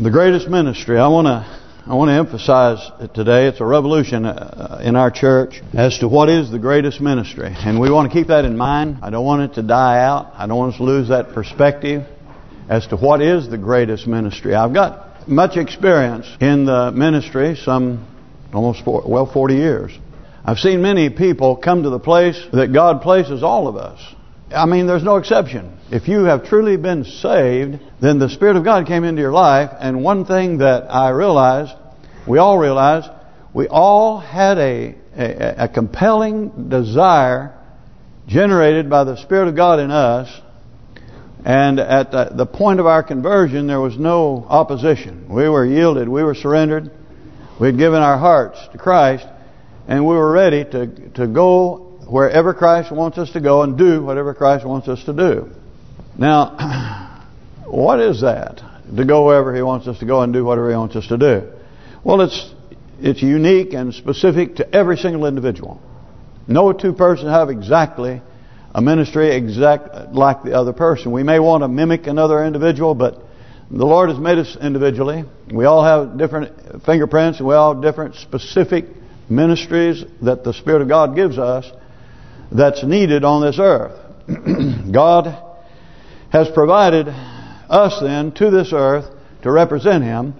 the greatest ministry. I want to I want to emphasize today it's a revolution uh, in our church as to what is the greatest ministry. And we want to keep that in mind. I don't want it to die out. I don't want us to lose that perspective as to what is the greatest ministry. I've got much experience in the ministry, some almost four, well 40 years. I've seen many people come to the place that God places all of us. I mean, there's no exception. If you have truly been saved, then the Spirit of God came into your life. And one thing that I realized, we all realized, we all had a, a, a compelling desire generated by the Spirit of God in us. And at the, the point of our conversion, there was no opposition. We were yielded. We were surrendered. We had given our hearts to Christ. And we were ready to, to go wherever Christ wants us to go and do whatever Christ wants us to do. Now, what is that? To go wherever He wants us to go and do whatever He wants us to do. Well, it's it's unique and specific to every single individual. No two persons have exactly a ministry exact like the other person. We may want to mimic another individual, but the Lord has made us individually. We all have different fingerprints and we all have different specific ministries that the Spirit of God gives us that's needed on this earth. God has provided us then to this earth to represent Him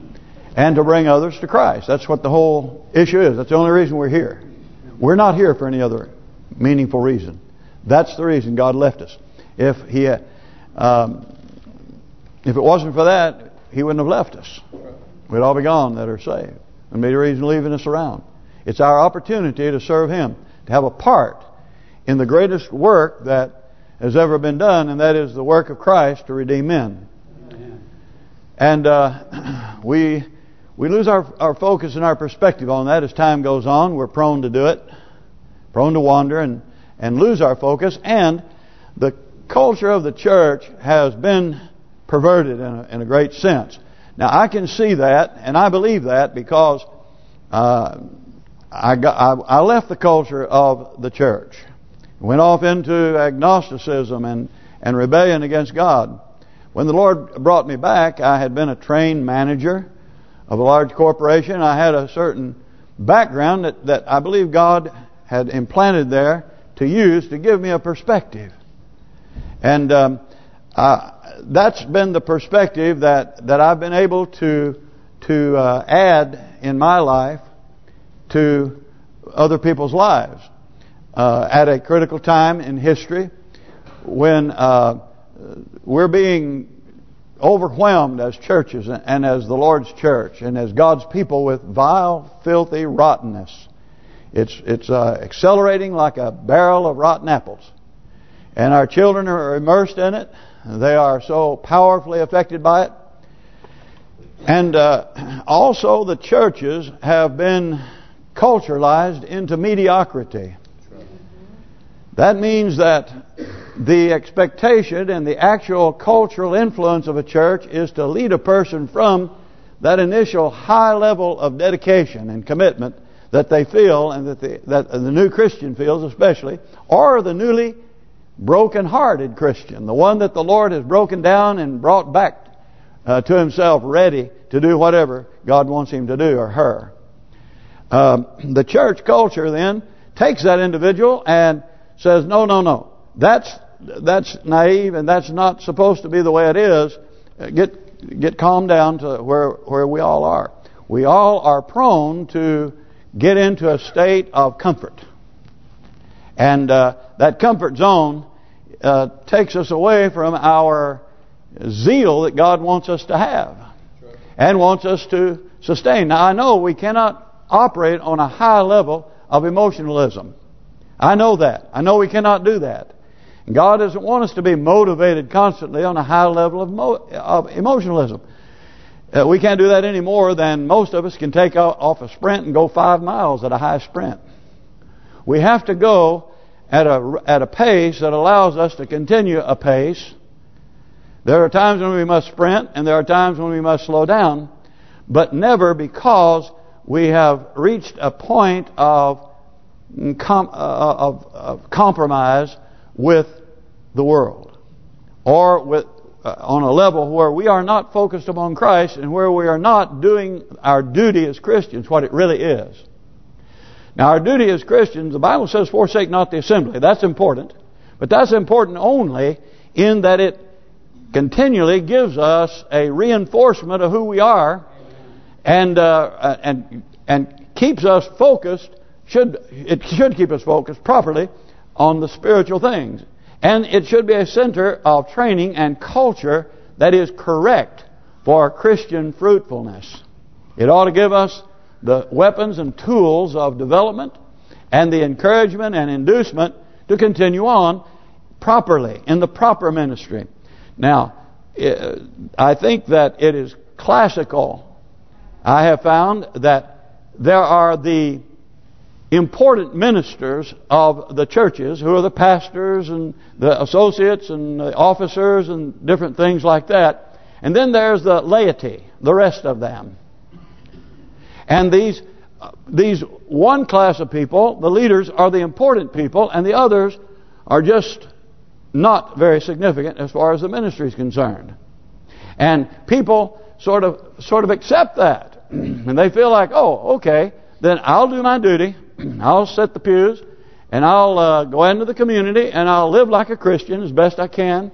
and to bring others to Christ. That's what the whole issue is. That's the only reason we're here. We're not here for any other meaningful reason. That's the reason God left us. If He, um, if it wasn't for that, He wouldn't have left us. We'd all be gone that are saved. And be the reason leaving us around. It's our opportunity to serve Him, to have a part in the greatest work that has ever been done, and that is the work of Christ to redeem men. Amen. And uh, we we lose our our focus and our perspective on that as time goes on. We're prone to do it, prone to wander and and lose our focus. And the culture of the church has been perverted in a, in a great sense. Now I can see that, and I believe that because uh, I got I, I left the culture of the church. Went off into agnosticism and, and rebellion against God. When the Lord brought me back, I had been a trained manager of a large corporation. I had a certain background that, that I believe God had implanted there to use to give me a perspective. And um, uh, that's been the perspective that, that I've been able to to uh, add in my life to other people's lives uh, at a critical time in history when uh, we're being overwhelmed as churches and as the Lord's church and as God's people with vile, filthy rottenness. It's it's uh, accelerating like a barrel of rotten apples. And our children are immersed in it. They are so powerfully affected by it. And uh, also the churches have been culturalized into mediocrity. That means that the expectation and the actual cultural influence of a church is to lead a person from that initial high level of dedication and commitment that they feel and that the, that the new Christian feels especially, or the newly broken-hearted Christian, the one that the Lord has broken down and brought back uh, to himself ready to do whatever God wants him to do or her. Um, the church culture then takes that individual and says, no, no, no. That's that's naive and that's not supposed to be the way it is. Get get calmed down to where where we all are. We all are prone to get into a state of comfort. And uh, that comfort zone uh, takes us away from our zeal that God wants us to have and wants us to sustain. Now, I know we cannot operate on a high level of emotionalism. I know that. I know we cannot do that. God doesn't want us to be motivated constantly on a high level of, of emotionalism. Uh, we can't do that any more than most of us can take off a sprint and go five miles at a high sprint. We have to go at a at a pace that allows us to continue a pace. There are times when we must sprint and there are times when we must slow down, but never because we have reached a point of com uh, of, of, compromise with the world or with uh, uh, on a level where we are not focused upon Christ and where we are not doing our duty as Christians, what it really is. Now, our duty as Christians, the Bible says, forsake not the assembly. That's important. But that's important only in that it continually gives us a reinforcement of who we are and uh, and and keeps us focused should it should keep us focused properly on the spiritual things and it should be a center of training and culture that is correct for Christian fruitfulness. It ought to give us the weapons and tools of development and the encouragement and inducement to continue on properly, in the proper ministry. Now, eh, I think that it is classical. I have found that there are the important ministers of the churches who are the pastors and the associates and the officers and different things like that. And then there's the laity, the rest of them. And these these one class of people, the leaders, are the important people, and the others are just not very significant as far as the ministry is concerned. And people sort of sort of accept that. and they feel like, oh, okay, then I'll do my duty. I'll set the pews, and I'll uh, go into the community, and I'll live like a Christian as best I can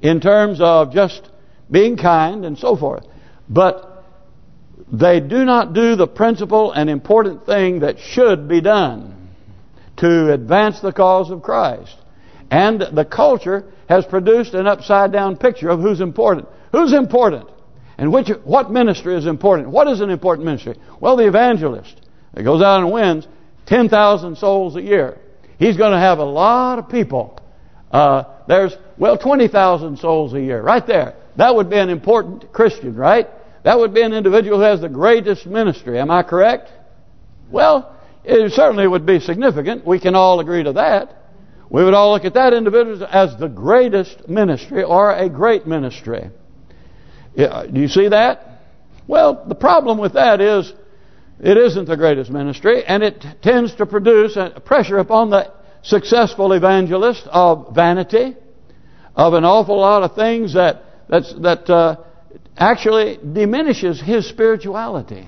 in terms of just being kind and so forth. But they do not do the principal and important thing that should be done to advance the cause of Christ. And the culture has produced an upside-down picture of who's important. Who's important? And which what ministry is important? What is an important ministry? Well, the evangelist that goes out and wins 10,000 souls a year. He's going to have a lot of people. Uh, there's, well, 20,000 souls a year. Right there. That would be an important Christian, right? That would be an individual who has the greatest ministry. Am I correct? Well, it certainly would be significant. We can all agree to that we would all look at that individual as the greatest ministry or a great ministry. Do you see that? Well, the problem with that is it isn't the greatest ministry and it tends to produce a pressure upon the successful evangelist of vanity, of an awful lot of things that that uh, actually diminishes his spirituality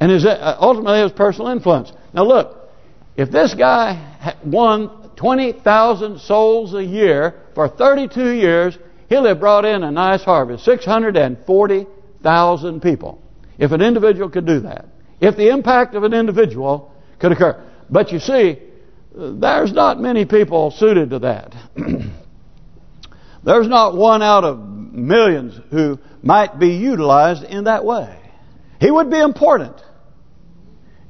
and his uh, ultimately his personal influence. Now look, if this guy won 20,000 souls a year for 32 years, he'll have brought in a nice harvest. 640,000 people. If an individual could do that. If the impact of an individual could occur. But you see, there's not many people suited to that. there's not one out of millions who might be utilized in that way. He would be important.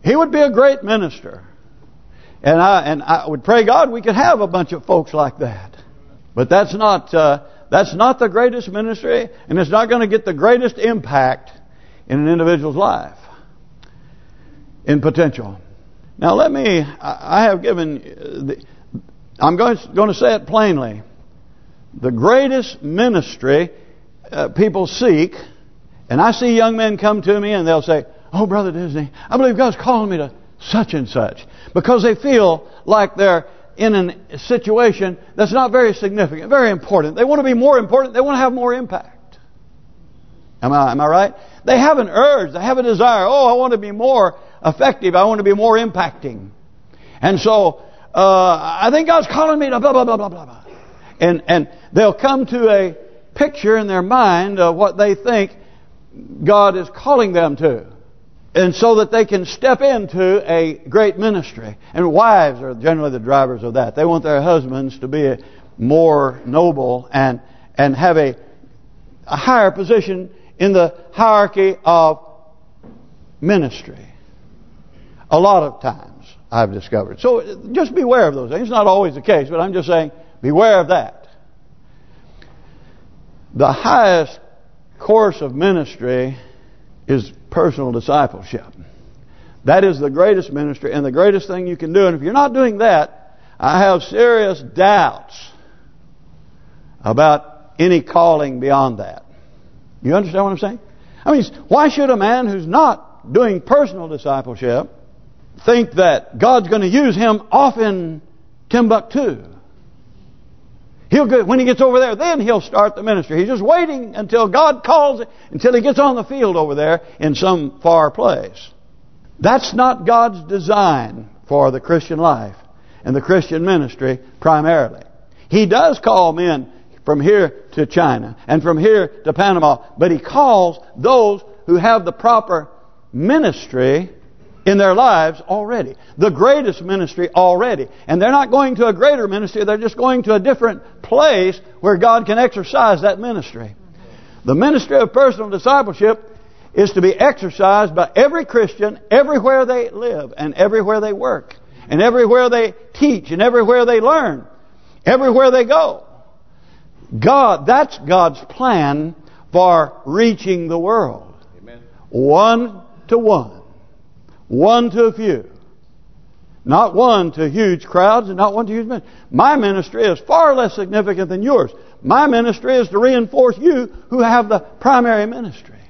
He would be a great minister. And I and I would pray God we could have a bunch of folks like that. But that's not uh, that's not the greatest ministry, and it's not going to get the greatest impact in an individual's life in potential. Now let me, I have given, the, I'm going to, going to say it plainly. The greatest ministry uh, people seek, and I see young men come to me and they'll say, oh, Brother Disney, I believe God's calling me to such and such. Because they feel like they're in a situation that's not very significant, very important. They want to be more important. They want to have more impact. Am I am I right? They have an urge. They have a desire. Oh, I want to be more effective. I want to be more impacting. And so, uh, I think God's calling me to blah, blah, blah, blah, blah, blah. And, and they'll come to a picture in their mind of what they think God is calling them to and so that they can step into a great ministry. And wives are generally the drivers of that. They want their husbands to be more noble and and have a, a higher position in the hierarchy of ministry. A lot of times, I've discovered. So just beware of those things. It's not always the case, but I'm just saying, beware of that. The highest course of ministry is personal discipleship. That is the greatest ministry and the greatest thing you can do. And if you're not doing that, I have serious doubts about any calling beyond that. You understand what I'm saying? I mean, why should a man who's not doing personal discipleship think that God's going to use him off in Timbuktu? He'll go, when he gets over there, then he'll start the ministry. He's just waiting until God calls it, until he gets on the field over there in some far place. That's not God's design for the Christian life and the Christian ministry primarily. He does call men from here to China and from here to Panama, but he calls those who have the proper ministry in their lives already. The greatest ministry already. And they're not going to a greater ministry, they're just going to a different place where God can exercise that ministry. The ministry of personal discipleship is to be exercised by every Christian everywhere they live and everywhere they work and everywhere they teach and everywhere they learn, everywhere they go. God, that's God's plan for reaching the world. Amen. One to one. One to a few. Not one to huge crowds and not one to huge men. My ministry is far less significant than yours. My ministry is to reinforce you who have the primary ministry.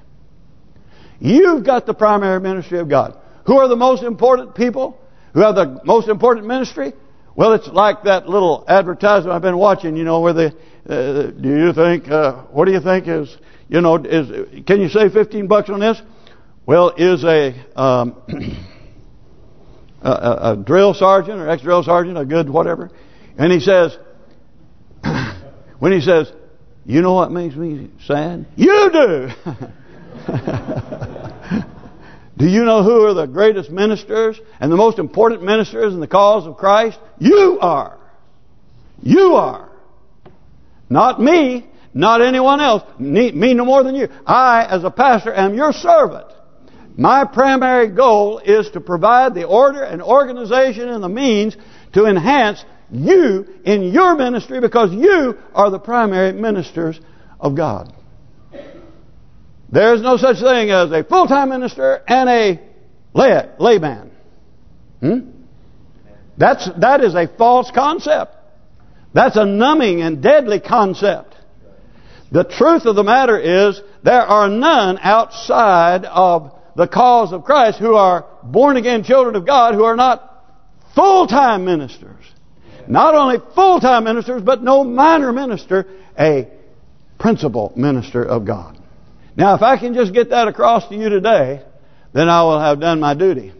You've got the primary ministry of God. Who are the most important people? Who have the most important ministry? Well, it's like that little advertisement I've been watching, you know, where the uh, do you think uh, what do you think is you know is can you save 15 bucks on this? Well, is a um, a, a drill sergeant or ex-drill sergeant a good whatever? And he says when he says, "You know what makes me sad? You do." Do you know who are the greatest ministers and the most important ministers in the cause of Christ? You are. You are. Not me, not anyone else. Me, no more than you. I, as a pastor, am your servant. My primary goal is to provide the order and organization and the means to enhance you in your ministry because you are the primary ministers of God. There's no such thing as a full-time minister and a lay layman. Hmm? That's that is a false concept. That's a numbing and deadly concept. The truth of the matter is there are none outside of the cause of Christ who are born-again children of God who are not full-time ministers. Not only full-time ministers, but no minor minister, a principal minister of God. Now, if I can just get that across to you today, then I will have done my duty.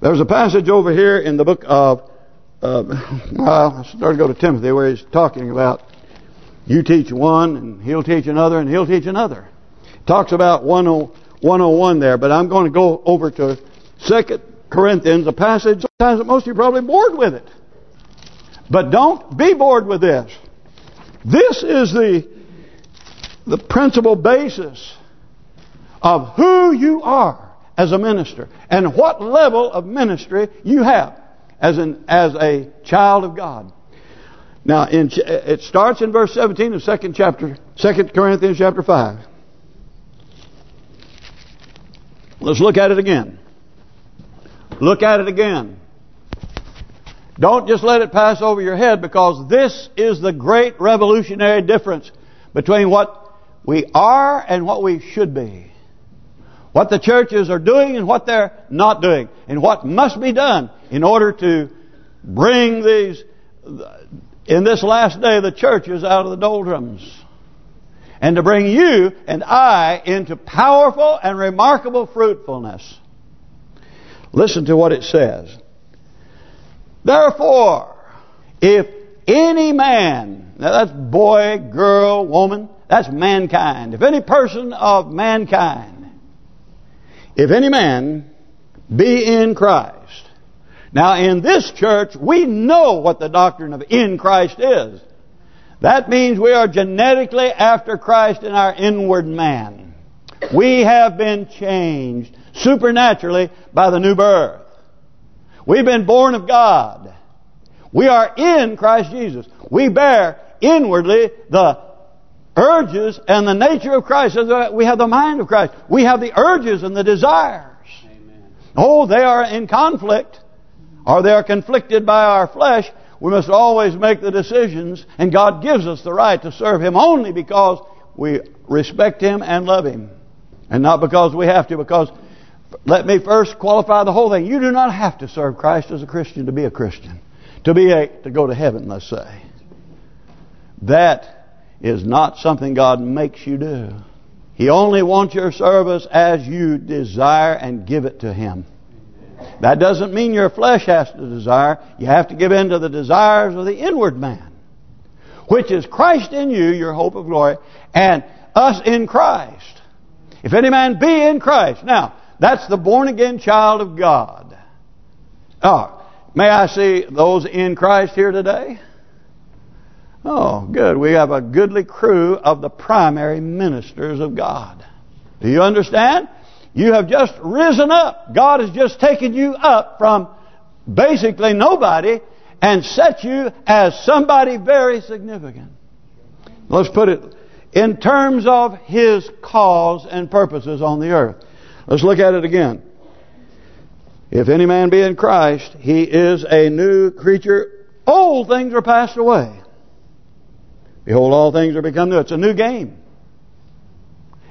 There's a passage over here in the book of, uh, well, I started to go to Timothy where he's talking about you teach one and he'll teach another and he'll teach another. Talks about 101 there, but I'm going to go over to Second Corinthians, a passage that most of you probably bored with it. But don't be bored with this. This is the the principal basis of who you are as a minister and what level of ministry you have as an as a child of God. Now, in, it starts in verse 17 of second chapter, Second Corinthians chapter 5. Let's look at it again. Look at it again. Don't just let it pass over your head because this is the great revolutionary difference between what we are and what we should be. What the churches are doing and what they're not doing. And what must be done in order to bring these, in this last day, the churches out of the doldrums. And to bring you and I into powerful and remarkable fruitfulness. Listen to what it says. Therefore, if any man, now that's boy, girl, woman, that's mankind. If any person of mankind, if any man be in Christ. Now in this church, we know what the doctrine of in Christ is. That means we are genetically after Christ in our inward man. We have been changed supernaturally by the new birth. We've been born of God. We are in Christ Jesus. We bear inwardly the urges and the nature of Christ. We have the mind of Christ. We have the urges and the desires. Amen. Oh, they are in conflict or they are conflicted by our flesh. We must always make the decisions and God gives us the right to serve Him only because we respect Him and love Him. And not because we have to, because let me first qualify the whole thing. You do not have to serve Christ as a Christian to be a Christian. To be a to go to heaven, let's say. That is not something God makes you do. He only wants your service as you desire and give it to Him. That doesn't mean your flesh has to desire. You have to give in to the desires of the inward man, which is Christ in you, your hope of glory, and us in Christ. If any man be in Christ. Now, that's the born-again child of God. Oh, may I see those in Christ here today? Oh, good. We have a goodly crew of the primary ministers of God. Do you understand? You have just risen up. God has just taken you up from basically nobody and set you as somebody very significant. Let's put it in terms of His cause and purposes on the earth. Let's look at it again. If any man be in Christ, he is a new creature. Old things are passed away. Behold, all things are become new. It's a new game.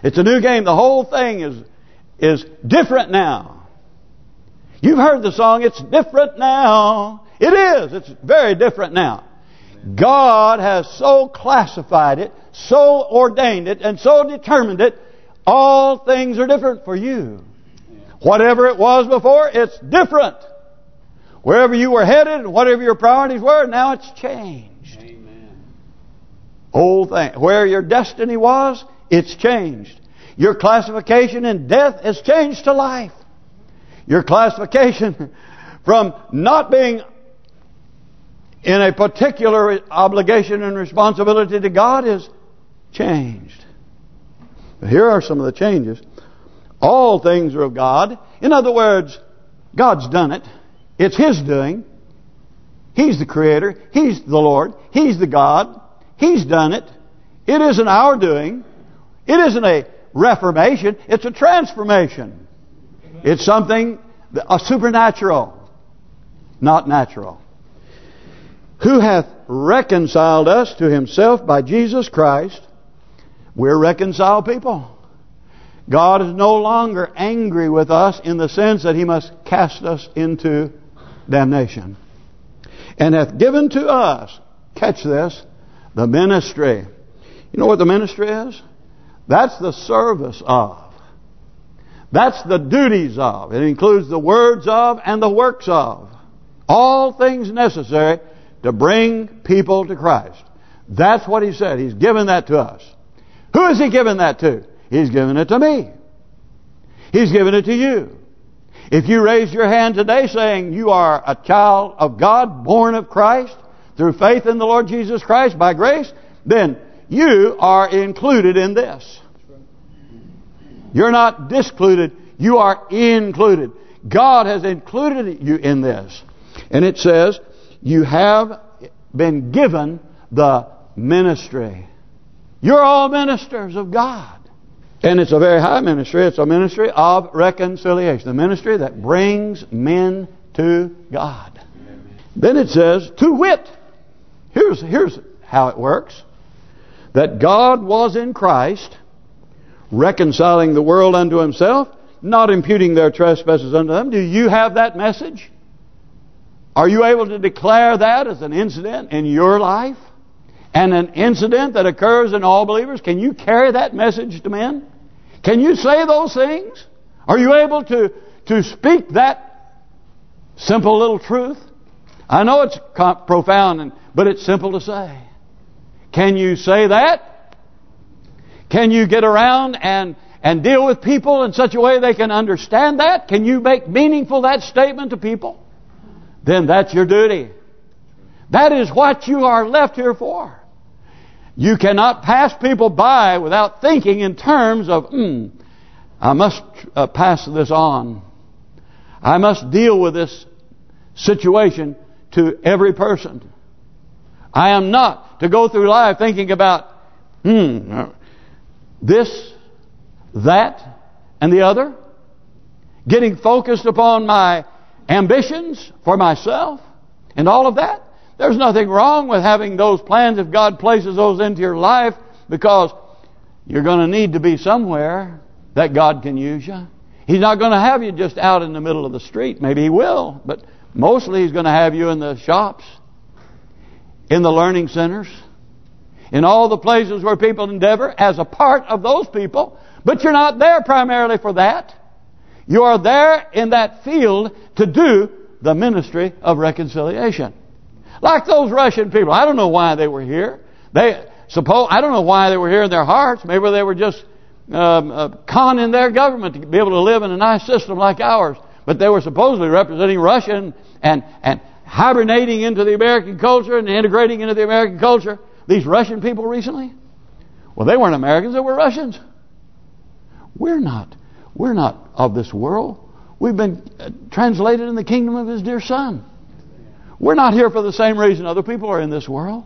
It's a new game. The whole thing is is different now. You've heard the song, it's different now. It is. It's very different now. God has so classified it, so ordained it, and so determined it, all things are different for you. Whatever it was before, it's different. Wherever you were headed, whatever your priorities were, now it's changed. Amen. Old thing. Where your destiny was, it's changed. Your classification in death has changed to life. Your classification from not being in a particular obligation and responsibility to God is changed. Here are some of the changes. All things are of God. In other words, God's done it. It's His doing. He's the Creator. He's the Lord. He's the God. He's done it. It isn't our doing. It isn't a reformation. It's a transformation. It's something, a supernatural, not natural. Who hath reconciled us to himself by Jesus Christ. We're reconciled people. God is no longer angry with us in the sense that He must cast us into damnation. And hath given to us, catch this, the ministry. You know what the ministry is? That's the service of. That's the duties of. It includes the words of and the works of. All things necessary to bring people to Christ. That's what he said. He's given that to us. Who has he given that to? He's given it to me. He's given it to you. If you raise your hand today saying you are a child of God, born of Christ, through faith in the Lord Jesus Christ by grace, then you are included in this. You're not discluded. You are included. God has included you in this. And it says, you have been given the ministry. You're all ministers of God. And it's a very high ministry. It's a ministry of reconciliation. The ministry that brings men to God. Then it says, to wit. Here's, here's how it works. That God was in Christ reconciling the world unto himself, not imputing their trespasses unto them. Do you have that message? Are you able to declare that as an incident in your life? And an incident that occurs in all believers? Can you carry that message to men? Can you say those things? Are you able to, to speak that simple little truth? I know it's profound, but it's simple to say. Can you say that? Can you get around and and deal with people in such a way they can understand that? Can you make meaningful that statement to people? Then that's your duty. That is what you are left here for. You cannot pass people by without thinking in terms of, hmm, I must uh, pass this on. I must deal with this situation to every person. I am not to go through life thinking about, hmm, this, that, and the other. Getting focused upon my ambitions for myself and all of that. There's nothing wrong with having those plans if God places those into your life because you're going to need to be somewhere that God can use you. He's not going to have you just out in the middle of the street. Maybe He will, but mostly He's going to have you in the shops, in the learning centers, in all the places where people endeavor as a part of those people. But you're not there primarily for that. You are there in that field to do the ministry of reconciliation. Like those Russian people. I don't know why they were here. They suppose I don't know why they were here in their hearts. Maybe they were just um, uh, conning their government to be able to live in a nice system like ours. But they were supposedly representing Russia and, and, and hibernating into the American culture and integrating into the American culture. These Russian people recently, well, they weren't Americans; they were Russians. We're not. We're not of this world. We've been uh, translated in the kingdom of His dear Son. We're not here for the same reason other people are in this world.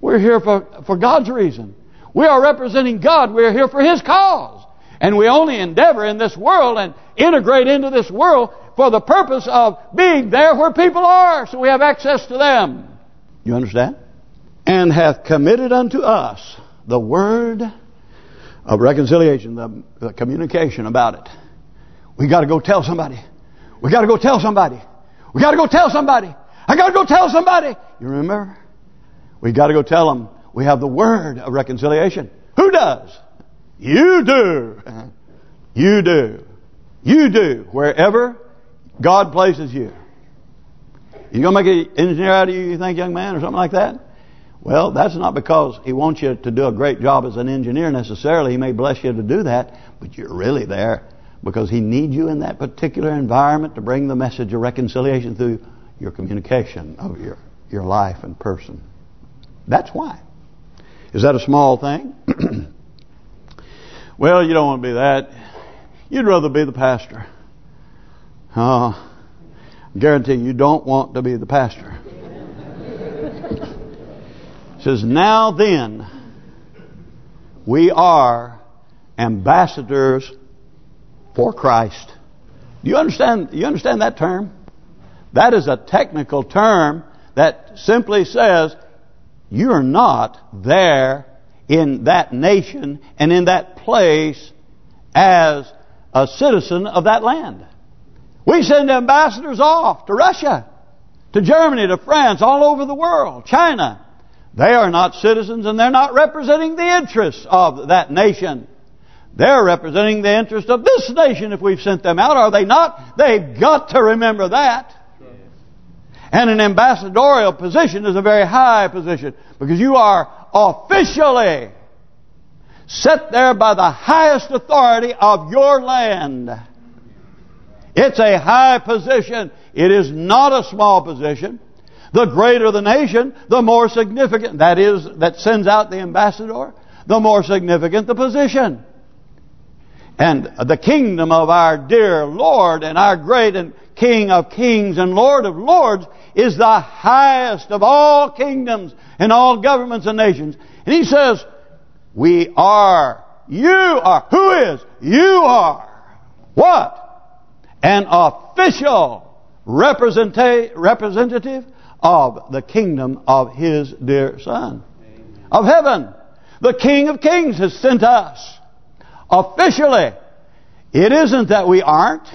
We're here for, for God's reason. We are representing God. We're here for His cause. And we only endeavor in this world and integrate into this world for the purpose of being there where people are, so we have access to them. You understand? And hath committed unto us the word of reconciliation, the, the communication about it. We got to go tell somebody. We got to go tell somebody. We got to go tell somebody. I got to go tell somebody. You remember? We got to go tell them we have the word of reconciliation. Who does? You do. You do. You do. Wherever God places you. You to make an engineer out of you, you think, young man, or something like that? Well, that's not because He wants you to do a great job as an engineer necessarily. He may bless you to do that, but you're really there because He needs you in that particular environment to bring the message of reconciliation through your communication of your, your life and person. That's why. Is that a small thing? well, you don't want to be that. You'd rather be the pastor. Uh, guarantee you don't want to be the pastor. says, Now then, we are ambassadors for Christ. Do you understand? You understand that term? That is a technical term that simply says you are not there in that nation and in that place as a citizen of that land. We send ambassadors off to Russia, to Germany, to France, all over the world, China. They are not citizens and they're not representing the interests of that nation. They're representing the interest of this nation if we've sent them out, are they not? They've got to remember that. And an ambassadorial position is a very high position because you are officially set there by the highest authority of your land. It's a high position. It is not a small position. The greater the nation, the more significant, that is, that sends out the ambassador, the more significant the position. And the kingdom of our dear Lord and our great and King of kings and Lord of lords is the highest of all kingdoms and all governments and nations. And he says, we are, you are, who is? You are. What? An official representative of the kingdom of his dear Son. Of heaven. The King of Kings has sent us. Officially. It isn't that we aren't.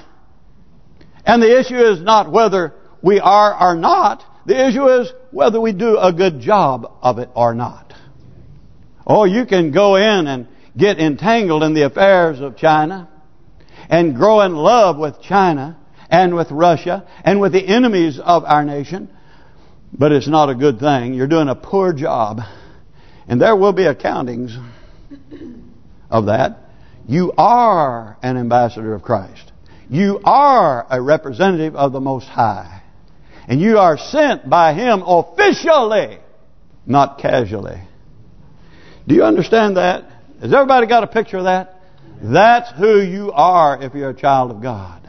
And the issue is not whether we are or not. The issue is whether we do a good job of it or not. Oh, you can go in and get entangled in the affairs of China and grow in love with China and with Russia and with the enemies of our nation. But it's not a good thing. You're doing a poor job. And there will be accountings of that. You are an ambassador of Christ. You are a representative of the Most High. And you are sent by Him officially, not casually. Do you understand that? Has everybody got a picture of that? That's who you are if you're a child of God.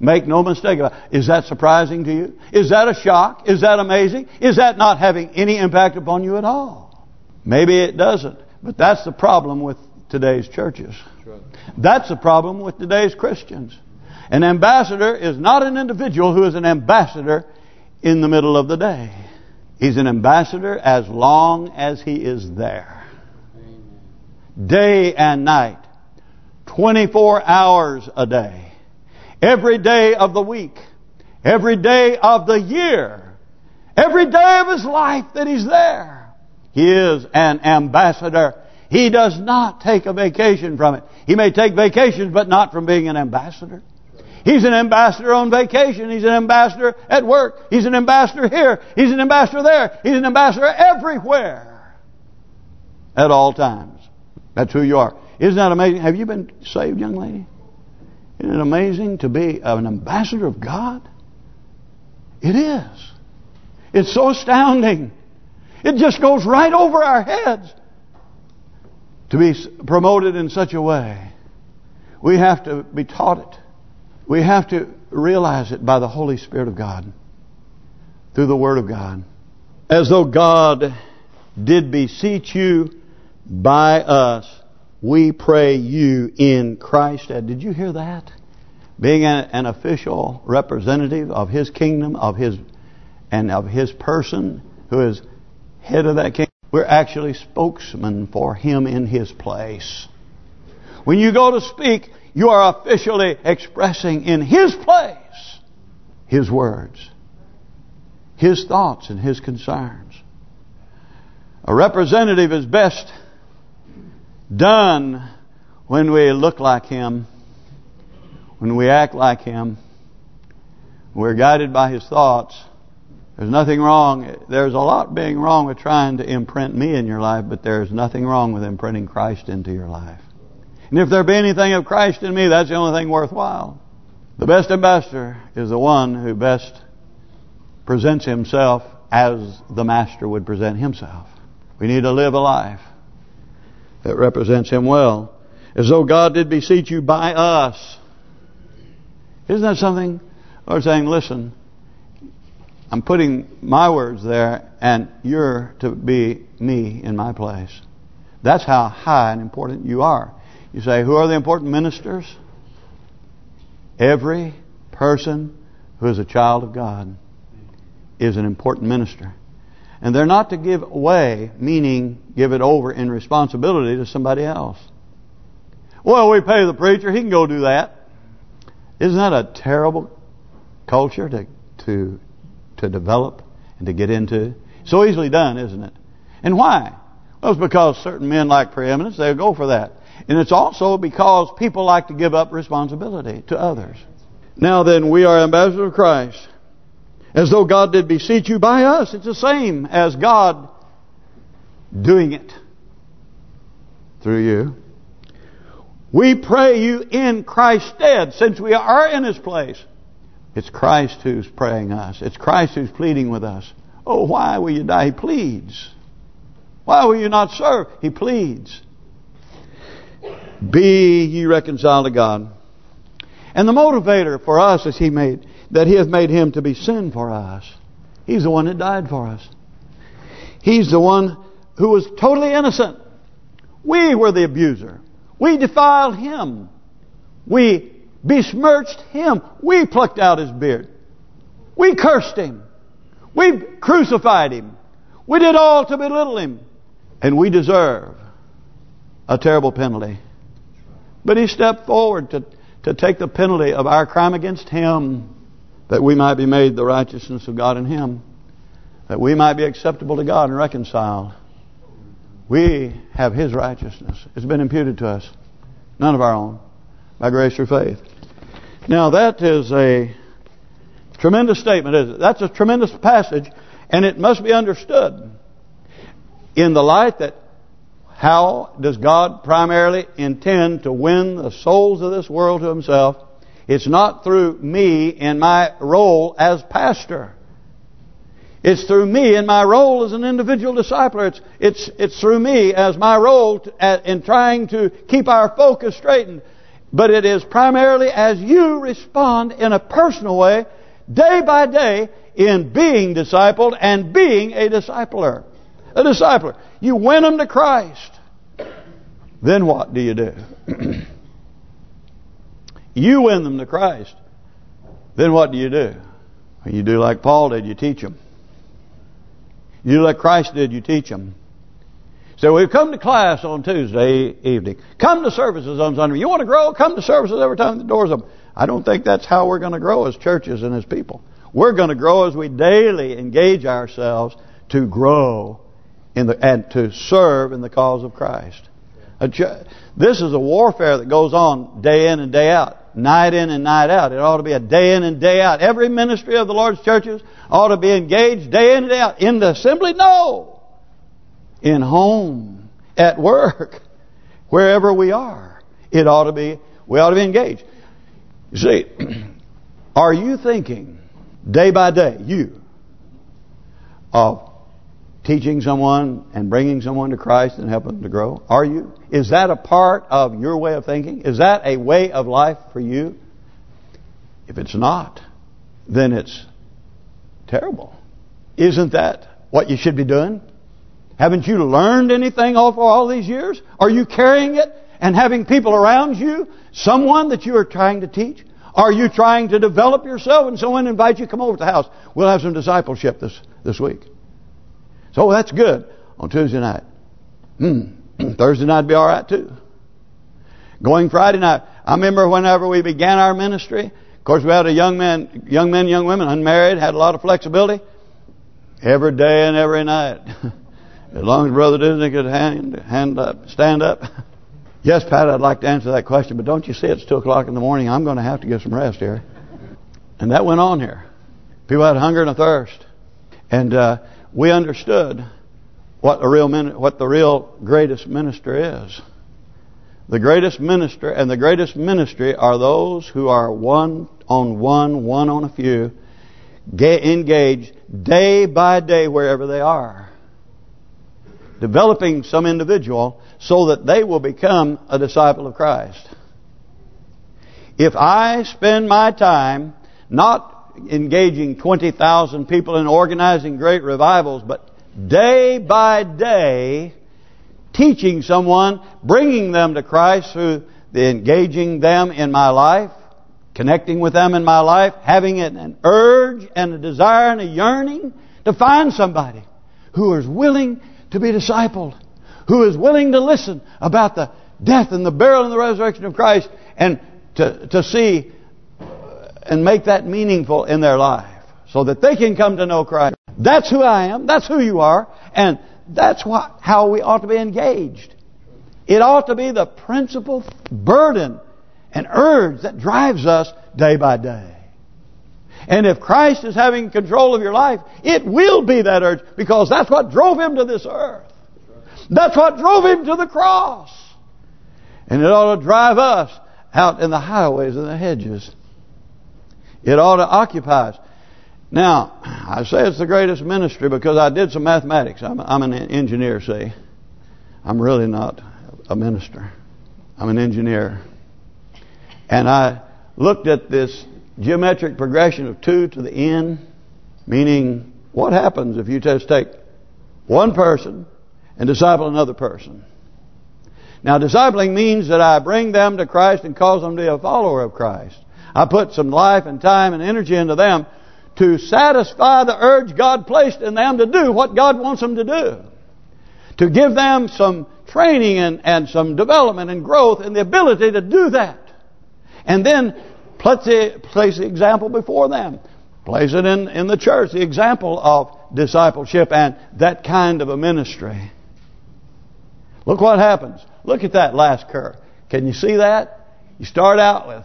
Make no mistake about it. Is that surprising to you? Is that a shock? Is that amazing? Is that not having any impact upon you at all? Maybe it doesn't. But that's the problem with today's churches. That's the problem with today's Christians. An ambassador is not an individual who is an ambassador in the middle of the day. He's an ambassador as long as he is there. Day and night. 24 hours a day. Every day of the week. Every day of the year. Every day of his life that he's there. He is an ambassador. He does not take a vacation from it. He may take vacations, but not from being an ambassador. He's an ambassador on vacation. He's an ambassador at work. He's an ambassador here. He's an ambassador there. He's an ambassador everywhere. At all times. That's who you are. Isn't that amazing? Have you been saved, young lady? Isn't it amazing to be an ambassador of God? It is. It's so astounding. It just goes right over our heads to be promoted in such a way. We have to be taught it. We have to realize it by the Holy Spirit of God. Through the Word of God. As though God did beseech you by us, we pray you in Christ. Did you hear that? Being an, official representative of His kingdom, of His and of His person, who is head of that kingdom. We're actually spokesmen for Him in His place. When you go to speak, you are officially expressing in His place His words, His thoughts and His concerns. A representative is best done when we look like Him, when we act like Him, we're guided by His thoughts. There's nothing wrong. There's a lot being wrong with trying to imprint me in your life, but there's nothing wrong with imprinting Christ into your life. And if there be anything of Christ in me, that's the only thing worthwhile. The best ambassador is the one who best presents himself as the Master would present himself. We need to live a life that represents him well. As though God did beseech you by us. Isn't that something? Or saying, listen, I'm putting my words there and you're to be me in my place. That's how high and important you are. You say, who are the important ministers? Every person who is a child of God is an important minister. And they're not to give away, meaning give it over in responsibility to somebody else. Well, we pay the preacher, he can go do that. Isn't that a terrible culture to to to develop and to get into? So easily done, isn't it? And why? Well, it's because certain men like preeminence, they'll go for that. And it's also because people like to give up responsibility to others. Now then, we are ambassadors of Christ. As though God did beseech you by us. It's the same as God doing it through you. We pray you in Christ's stead, since we are in His place. It's Christ who's praying us. It's Christ who's pleading with us. Oh, why will you die? He pleads. Why will you not serve? He pleads. Be ye reconciled to God. And the motivator for us is He made that He has made Him to be sin for us. He's the one that died for us. He's the one who was totally innocent. We were the abuser. We defiled Him. We besmirched Him. We plucked out His beard. We cursed Him. We crucified Him. We did all to belittle Him. And we deserve a terrible penalty. But he stepped forward to, to take the penalty of our crime against him that we might be made the righteousness of God in him. That we might be acceptable to God and reconciled. We have his righteousness. It's been imputed to us. None of our own. By grace through faith. Now that is a tremendous statement, is it? That's a tremendous passage, and it must be understood in the light that how does God primarily intend to win the souls of this world to Himself? It's not through me in my role as pastor. It's through me in my role as an individual discipler. It's it's it's through me as my role to, at, in trying to keep our focus straightened. But it is primarily as you respond in a personal way, day by day, in being discipled and being a discipler a discipler. You win them to Christ. Then what do you do? you win them to Christ. Then what do you do? You do like Paul did, you teach them. You do like Christ did, you teach them. So we come to class on Tuesday evening. Come to services on Sunday. You want to grow? Come to services every time the door's open. I don't think that's how we're going to grow as churches and as people. We're going to grow as we daily engage ourselves to grow in the and to serve in the cause of Christ. This is a warfare that goes on day in and day out, night in and night out. It ought to be a day in and day out. Every ministry of the Lord's churches ought to be engaged day in and day out. In the assembly? No. In home, at work, wherever we are. It ought to be, we ought to be engaged. You see, are you thinking day by day, you, of teaching someone and bringing someone to Christ and helping them to grow? Are you? Is that a part of your way of thinking? Is that a way of life for you? If it's not, then it's terrible. Isn't that what you should be doing? Haven't you learned anything all for all these years? Are you carrying it and having people around you, someone that you are trying to teach? Are you trying to develop yourself and someone invites you come over to the house? We'll have some discipleship this this week. So that's good on Tuesday night. Hmm. Thursday night be all right too. Going Friday night. I remember whenever we began our ministry, of course we had a young man, young men, young women, unmarried, had a lot of flexibility. Every day and every night. as long as Brother Disney could hand, hand up, stand up. Yes, Pat, I'd like to answer that question, but don't you see it's 2 o'clock in the morning? I'm going to have to get some rest here. And that went on here. People had hunger and a thirst. And uh, we understood what the real what the real greatest minister is. The greatest minister and the greatest ministry are those who are one on one, one on a few, engaged day by day wherever they are. Developing some individual so that they will become a disciple of Christ. If I spend my time not engaging 20,000 people in organizing great revivals, but day by day teaching someone, bringing them to Christ through the engaging them in my life, connecting with them in my life, having an urge and a desire and a yearning to find somebody who is willing to be discipled who is willing to listen about the death and the burial and the resurrection of Christ and to, to see and make that meaningful in their life so that they can come to know Christ. That's who I am. That's who you are. And that's what how we ought to be engaged. It ought to be the principal burden and urge that drives us day by day. And if Christ is having control of your life, it will be that urge because that's what drove him to this earth. That's what drove him to the cross. And it ought to drive us out in the highways and the hedges. It ought to occupy us. Now, I say it's the greatest ministry because I did some mathematics. I'm, I'm an engineer, see. I'm really not a minister. I'm an engineer. And I looked at this geometric progression of 2 to the n, meaning what happens if you just take one person and disciple another person. Now, discipling means that I bring them to Christ and cause them to be a follower of Christ. I put some life and time and energy into them to satisfy the urge God placed in them to do what God wants them to do. To give them some training and, and some development and growth and the ability to do that. And then place the, place the example before them. Place it in, in the church, the example of discipleship and that kind of a ministry. Look what happens. Look at that last curve. Can you see that? You start out with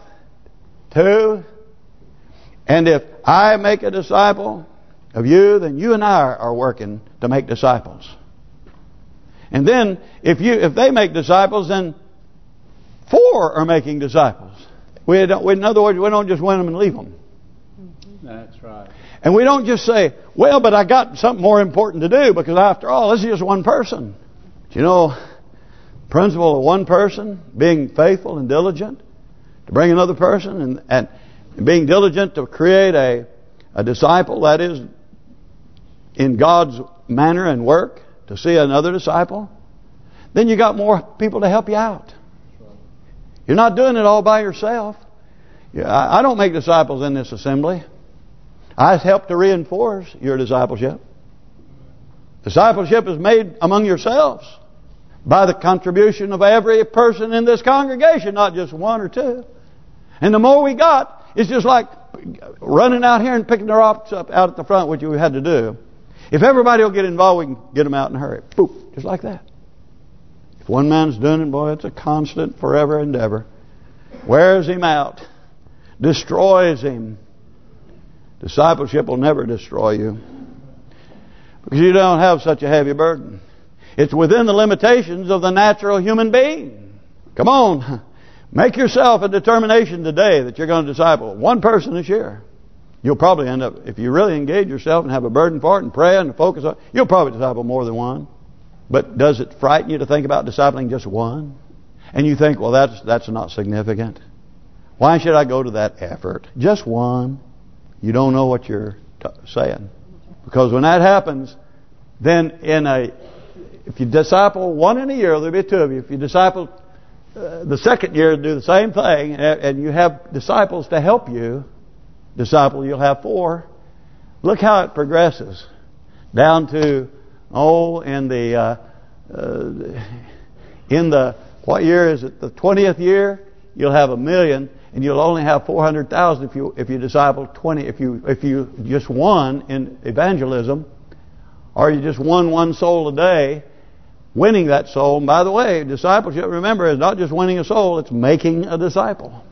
two. And if I make a disciple of you, then you and I are working to make disciples. And then if you if they make disciples, then four are making disciples. We don't, in other words, we don't just win them and leave them. That's right. And we don't just say, well, but I got something more important to do because after all, this is just one person. Do you know, principle of one person being faithful and diligent to bring another person and, and being diligent to create a, a disciple that is in God's manner and work to see another disciple, then you got more people to help you out. You're not doing it all by yourself. I don't make disciples in this assembly. I help to reinforce your discipleship. Discipleship is made among yourselves by the contribution of every person in this congregation, not just one or two. And the more we got, it's just like running out here and picking the rocks up out at the front, which we had to do. If everybody will get involved, we can get them out in a hurry. Boop, just like that. If one man's doing it, boy, it's a constant, forever endeavor. Wears him out. Destroys him. Discipleship will never destroy you. Because you don't have such a heavy burden. It's within the limitations of the natural human being. Come on. Make yourself a determination today that you're going to disciple one person this year. You'll probably end up, if you really engage yourself and have a burden for it and pray and focus on you'll probably disciple more than one. But does it frighten you to think about discipling just one? And you think, well, that's that's not significant. Why should I go to that effort? Just one. You don't know what you're saying. Because when that happens, then in a, if you disciple one in a year, there'll be two of you. If you disciple uh, the second year, do the same thing, and, and you have disciples to help you, disciple, you'll have four. Look how it progresses down to oh, in the uh, uh, in the what year is it? The twentieth year, you'll have a million, and you'll only have four hundred thousand if you if you disciple twenty. If you if you just won in evangelism, or you just won one soul a day, winning that soul. And by the way, discipleship, remember, is not just winning a soul; it's making a disciple.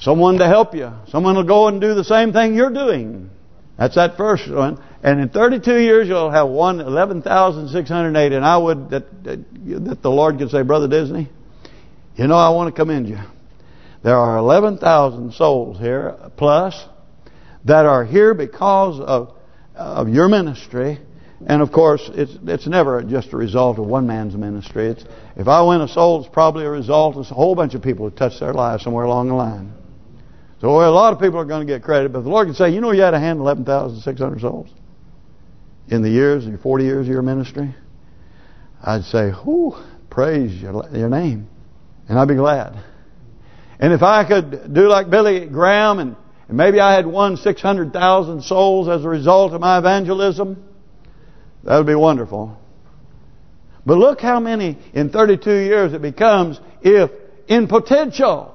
Someone to help you. Someone will go and do the same thing you're doing. That's that first one. And in 32 years, you'll have one 11,608. And I would that, that that the Lord could say, Brother Disney, you know I want to commend you. There are 11,000 souls here plus that are here because of of your ministry. And of course, it's it's never just a result of one man's ministry. It's if I win a soul, it's probably a result of a whole bunch of people who touched their lives somewhere along the line. So a lot of people are going to get credit, but the Lord can say, you know, you had to handle 11,600 souls in the years, your 40 years of your ministry. I'd say, whoo, praise your, your name. And I'd be glad. And if I could do like Billy Graham and, and maybe I had won 600,000 souls as a result of my evangelism, that would be wonderful. But look how many in 32 years it becomes if in potential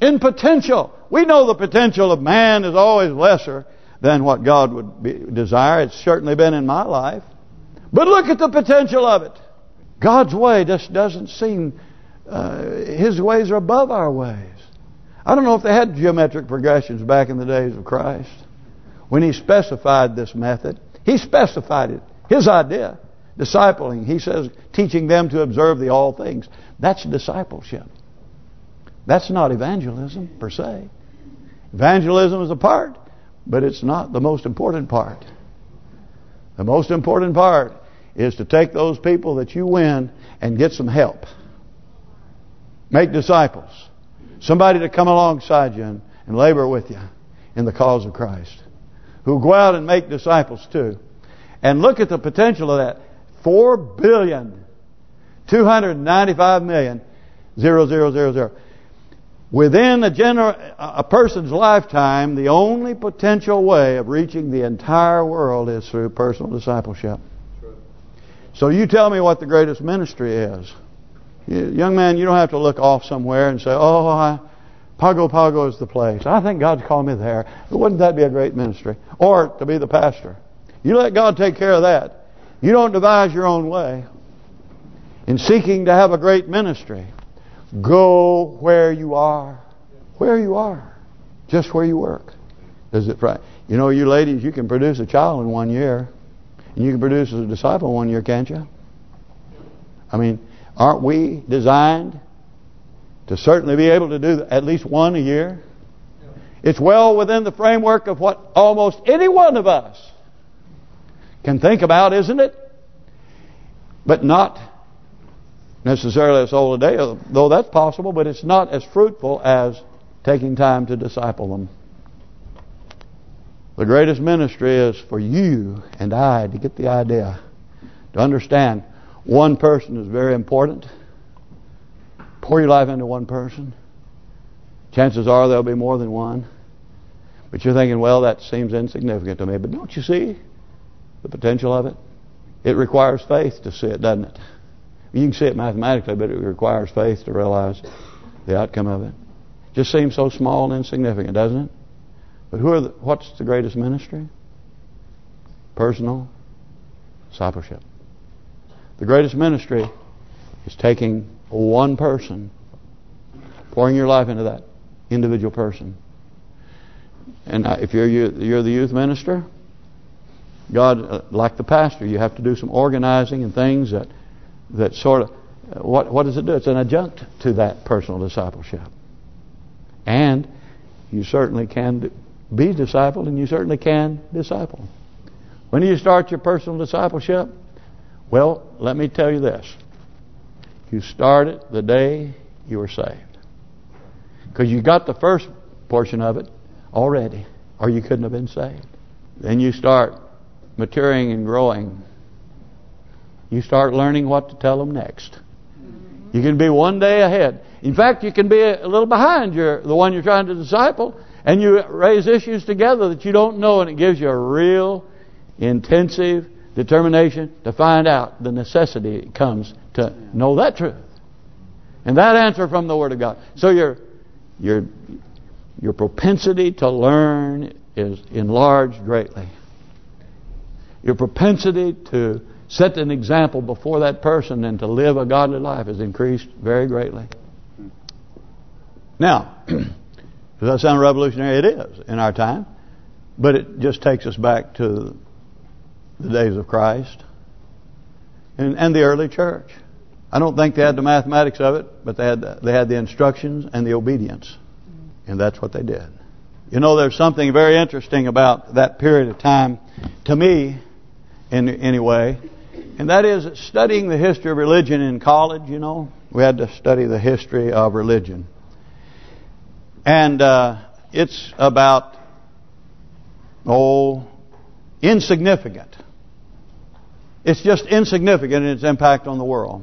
in potential. We know the potential of man is always lesser than what God would be, desire. It's certainly been in my life. But look at the potential of it. God's way just doesn't seem... Uh, His ways are above our ways. I don't know if they had geometric progressions back in the days of Christ. When He specified this method, He specified it. His idea. Discipling. He says, teaching them to observe the all things. That's discipleship. That's not evangelism per se. Evangelism is a part, but it's not the most important part. The most important part is to take those people that you win and get some help. Make disciples. Somebody to come alongside you and, and labor with you in the cause of Christ. Who go out and make disciples too. And look at the potential of that. Four billion, two hundred ninety-five million, zero zero zero zero. Within a, gener a person's lifetime, the only potential way of reaching the entire world is through personal discipleship. So you tell me what the greatest ministry is. You, young man, you don't have to look off somewhere and say, oh, I, Pago Pago is the place. I think God's called me there. Wouldn't that be a great ministry? Or to be the pastor. You let God take care of that. You don't devise your own way. In seeking to have a great ministry, Go where you are. Where you are. Just where you work. Does it right? You know, you ladies, you can produce a child in one year. And you can produce a disciple in one year, can't you? I mean, aren't we designed to certainly be able to do at least one a year? It's well within the framework of what almost any one of us can think about, isn't it? But not necessarily as soul a day, though that's possible, but it's not as fruitful as taking time to disciple them. The greatest ministry is for you and I to get the idea, to understand one person is very important. Pour your life into one person. Chances are there'll be more than one. But you're thinking, well, that seems insignificant to me. But don't you see the potential of it? It requires faith to see it, doesn't it? You can see it mathematically, but it requires faith to realize the outcome of it. Just seems so small and insignificant, doesn't it? But who are the, what's the greatest ministry? Personal discipleship. The greatest ministry is taking one person, pouring your life into that individual person. And if you're you're the youth minister, God, uh, like the pastor, you have to do some organizing and things that that sort of what what does it do? It's an adjunct to that personal discipleship. And you certainly can be discipled and you certainly can disciple. When do you start your personal discipleship? Well, let me tell you this. You start it the day you were saved. Because you got the first portion of it already, or you couldn't have been saved. Then you start maturing and growing. You start learning what to tell them next. You can be one day ahead. In fact, you can be a little behind your the one you're trying to disciple, and you raise issues together that you don't know, and it gives you a real intensive determination to find out the necessity comes to know that truth. And that answer from the Word of God. So your your your propensity to learn is enlarged greatly. Your propensity to set an example before that person and to live a godly life is increased very greatly. Now, does that sound revolutionary? It is in our time. But it just takes us back to the days of Christ and, and the early church. I don't think they had the mathematics of it, but they had the, they had the instructions and the obedience, and that's what they did. You know, there's something very interesting about that period of time, to me, in any way, and that is studying the history of religion in college. You know, we had to study the history of religion, and uh, it's about oh insignificant it's just insignificant in its impact on the world.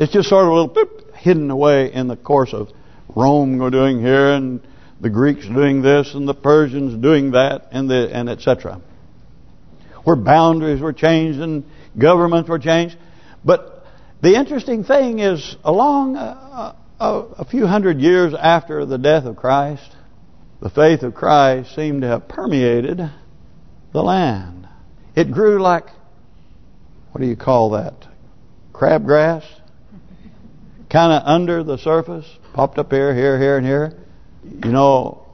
It's just sort of a little boop, hidden away in the course of Rome doing here and the Greeks doing this and the Persians doing that and the and etc. Where boundaries were changed and governments were changed. But the interesting thing is along a, a, a few hundred years after the death of Christ, the faith of Christ seemed to have permeated the land. It grew like what do you call that? Crabgrass? Kind of under the surface, popped up here, here, here, and here. You know,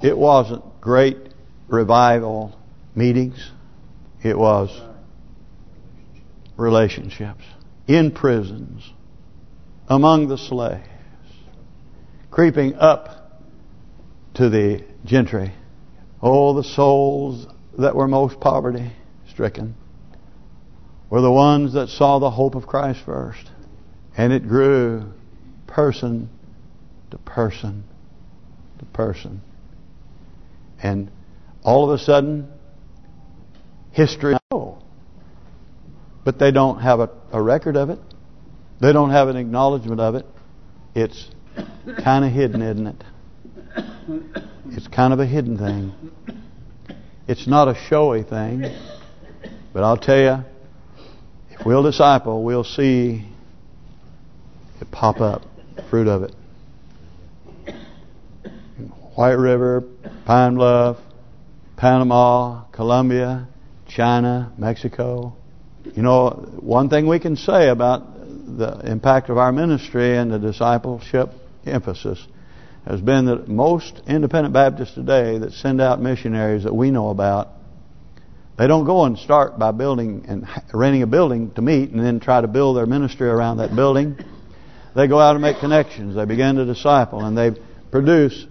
it wasn't great revival meetings. It was relationships in prisons, among the slaves, creeping up to the gentry. Oh, the souls that were most poverty-stricken were the ones that saw the hope of Christ first. And it grew person to person to person. And all of a sudden, history know. But they don't have a, a record of it. They don't have an acknowledgement of it. It's kind of hidden, isn't it? It's kind of a hidden thing. It's not a showy thing. But I'll tell you, we'll disciple, we'll see it pop up, fruit of it. White River, Pine Bluff, Panama, Colombia, China, Mexico. You know, one thing we can say about the impact of our ministry and the discipleship emphasis has been that most independent Baptists today that send out missionaries that we know about they don't go and start by building and renting a building to meet and then try to build their ministry around that building. They go out and make connections. They begin to disciple and they produce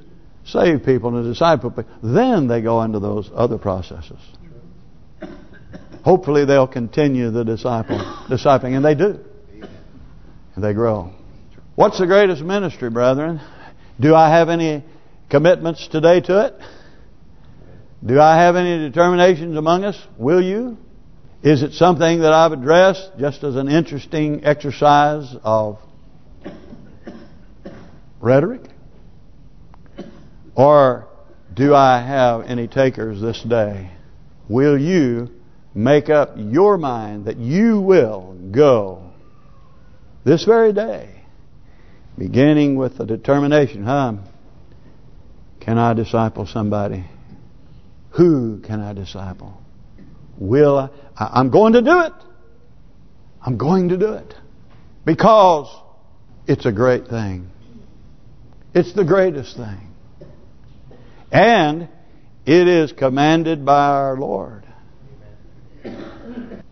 saved people and disciple people. Then they go into those other processes. Hopefully they'll continue the disciple discipling, and they do. And they grow. What's the greatest ministry, brethren? Do I have any commitments today to it? Do I have any determinations among us? Will you? Is it something that I've addressed just as an interesting exercise of rhetoric? Or do I have any takers this day? Will you make up your mind that you will go this very day, beginning with the determination, huh? Can I disciple somebody? Who can I disciple? will I, I'm going to do it. I'm going to do it. Because it's a great thing. It's the greatest thing. And it is commanded by our Lord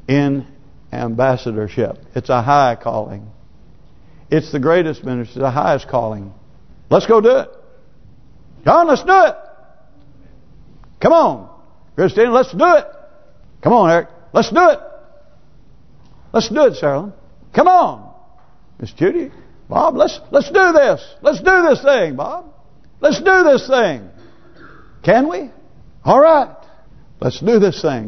in ambassadorship. It's a high calling. It's the greatest ministry, the highest calling. Let's go do it. John, let's do it. Come on. Christine, let's do it. Come on, Eric. Let's do it. Let's do it, Sarah. Come on. Miss Judy, Bob, let's let's do this. Let's do this thing, Bob. Let's do this thing. Can we? All right. Let's do this thing.